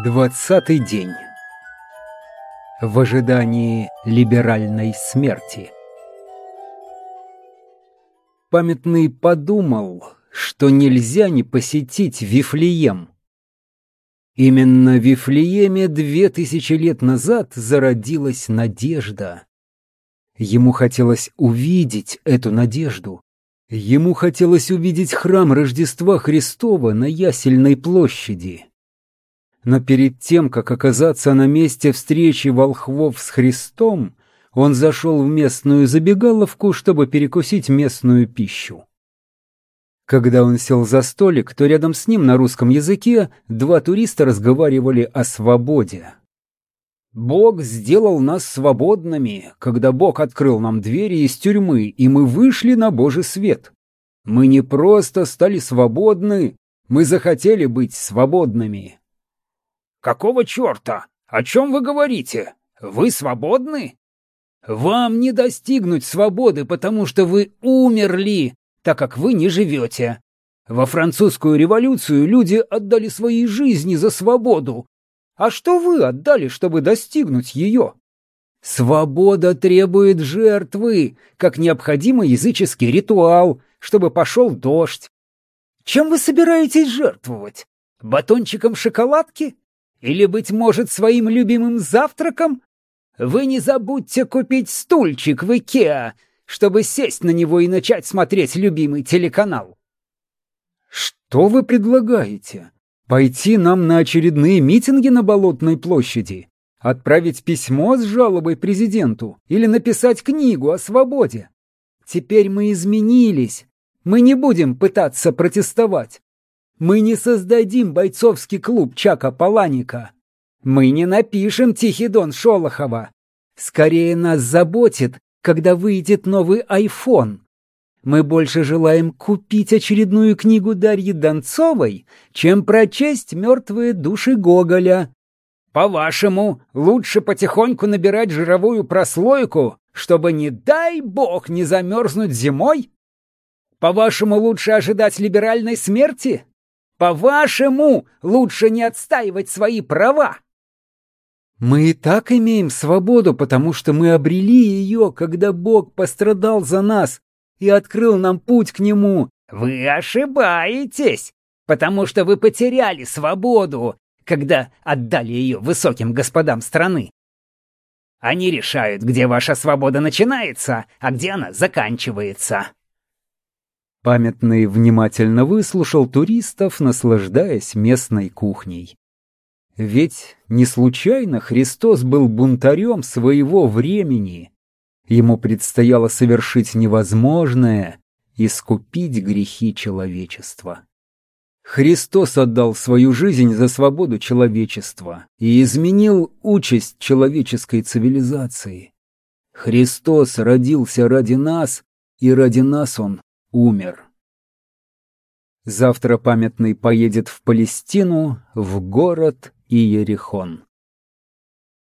Двадцатый день. В ожидании либеральной смерти. Памятный подумал, что нельзя не посетить Вифлеем. Именно в Вифлееме две тысячи лет назад зародилась надежда. Ему хотелось увидеть эту надежду. Ему хотелось увидеть храм Рождества Христова на Ясельной площади. Но перед тем, как оказаться на месте встречи волхвов с Христом, он зашел в местную забегаловку, чтобы перекусить местную пищу. Когда он сел за столик, то рядом с ним на русском языке два туриста разговаривали о свободе. «Бог сделал нас свободными, когда Бог открыл нам двери из тюрьмы, и мы вышли на Божий свет. Мы не просто стали свободны, мы захотели быть свободными». «Какого черта? О чем вы говорите? Вы свободны?» «Вам не достигнуть свободы, потому что вы умерли, так как вы не живете. Во французскую революцию люди отдали свои жизни за свободу. А что вы отдали, чтобы достигнуть ее?» «Свобода требует жертвы, как необходимый языческий ритуал, чтобы пошел дождь. Чем вы собираетесь жертвовать? Батончиком шоколадки?» Или, быть может, своим любимым завтраком? Вы не забудьте купить стульчик в Икеа, чтобы сесть на него и начать смотреть любимый телеканал. Что вы предлагаете? Пойти нам на очередные митинги на Болотной площади? Отправить письмо с жалобой президенту? Или написать книгу о свободе? Теперь мы изменились. Мы не будем пытаться протестовать. Мы не создадим бойцовский клуб Чака Паланика. Мы не напишем Тихий Дон Шолохова. Скорее нас заботит, когда выйдет новый айфон. Мы больше желаем купить очередную книгу Дарьи Донцовой, чем прочесть «Мертвые души Гоголя». По-вашему, лучше потихоньку набирать жировую прослойку, чтобы, не дай бог, не замерзнуть зимой? По-вашему, лучше ожидать либеральной смерти? По-вашему, лучше не отстаивать свои права. Мы и так имеем свободу, потому что мы обрели ее, когда Бог пострадал за нас и открыл нам путь к Нему. Вы ошибаетесь, потому что вы потеряли свободу, когда отдали ее высоким господам страны. Они решают, где ваша свобода начинается, а где она заканчивается. Памятный внимательно выслушал туристов, наслаждаясь местной кухней. Ведь не случайно Христос был бунтарем своего времени. Ему предстояло совершить невозможное — искупить грехи человечества. Христос отдал свою жизнь за свободу человечества и изменил участь человеческой цивилизации. Христос родился ради нас, и ради нас Он умер. Завтра памятный поедет в Палестину, в город Иерихон.